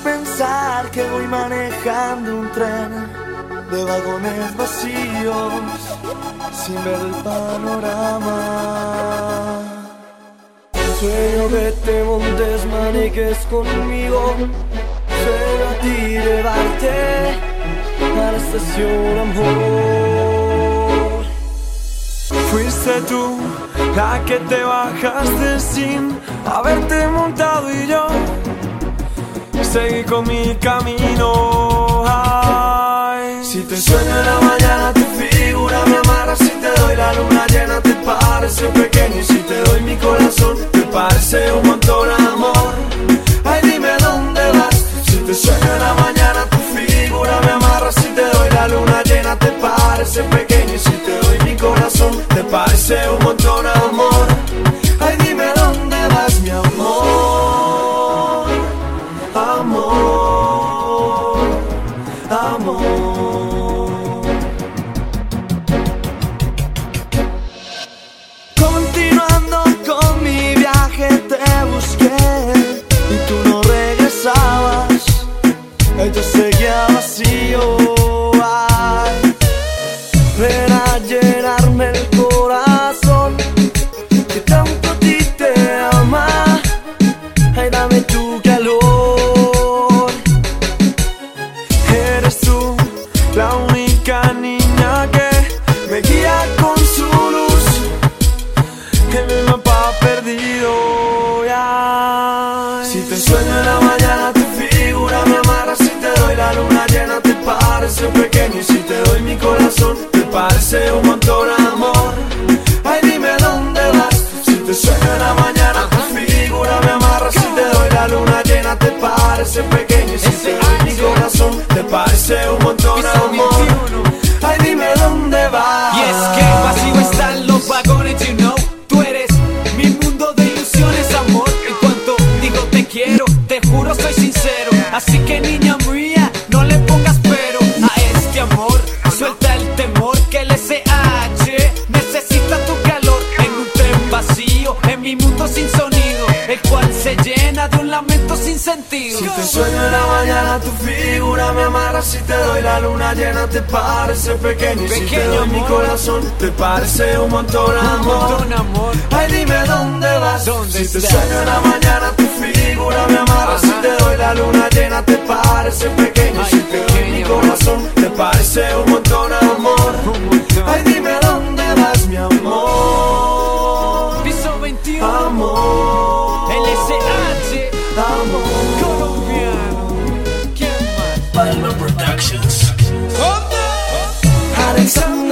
Pensar que voy manejando un tren de vagones vacíos sin ver el panorama. Sueño que te montes, maniques conmigo. Sueño a ti llevarte a la estación amor. Fuiste tú la que te bajaste sin haberte montado y yo seguí con mi camino. Ay, si te sueño en la mañana, tu figura me amarra. Si te doy la luna llena, te parece pequeño. Si te doy mi corazón, te parece un montón amor. Ay, dime dónde vas. Si te sueño en la mañana, tu figura me amarra. Si te doy la luna llena, te parece pequeño. Si te doy mi corazón, te parece un montón amor. Parece pequeño. Y si te doy mi corazón, te parece un montón amor. Ay, dime dónde vas. Y es que vacío están los vagones, you know. Tú eres mi mundo de ilusiones, amor. En cuanto digo te quiero, te juro soy sonido, el cual se llena de un lamento sin sentido. Si te sueño en la mañana, tu figura me amarra. Si te doy la luna llena, te parece pequeño. Y si te Pequeño doy mi corazón, te parece un montón Un amor. montón amor. Ay, dime dónde vas. ¿Dónde si te sueño en la mañana, tu figura me amarra. Si te doy la luna llena, te parece Alexander Productions. Alexander.